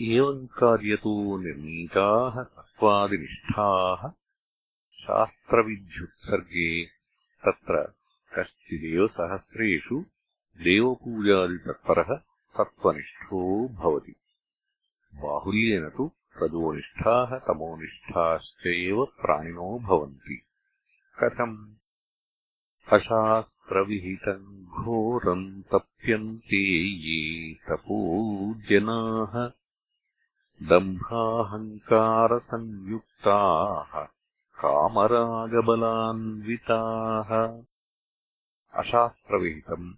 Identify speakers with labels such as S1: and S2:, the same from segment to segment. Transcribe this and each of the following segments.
S1: एवम् कार्यतो निर्णीताः सत्त्वादिनिष्ठाः शास्त्रविध्युत्सर्गे तत्र कश्चिदेव सहस्रेषु देवपूजादितत्परः सत्त्वनिष्ठो भवति। बाहुल्येन तु रजोनिष्ठाः तमोनिष्ठाश्च एव प्राणिनो भवन्ति। कथम्? अशास्त्रविहितम् घोरम् तप्यन्ते ये तपो जनाः दम्भाहङ्कारसंयुक्ताः कामरागबलान्विताः। अशास्त्रविहितम्।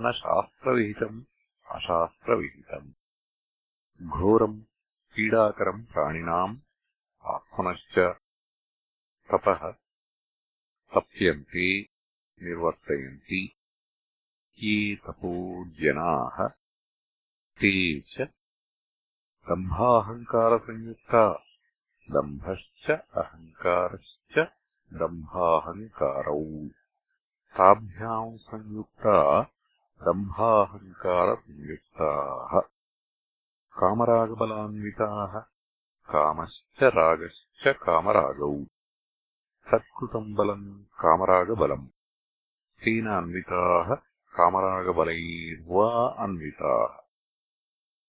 S1: न शास्त्रविहितम् अशास्त्रविहितम्। घोरम् पीडाकरम् प्राणिनाम् आत्मनश्च तपः तप्यन्ते निर्वर्तयन्ति। ये तपो जनाः ते च दम्भाहङ्कारसंयुक्ता। दम्भश्च अहङ्कारश्च दम्भाहङ्कारौ। ताभ्याम् संयुक्ता दम्भाहङ्कारसंयुक्ताः। कामरागबलान्विताः कामश्च रागश्च कामरागौ। तत्कृतम् बलम् कामरागबलम्। तेन अन्विताः कामरागबलैर्वा अन्विताः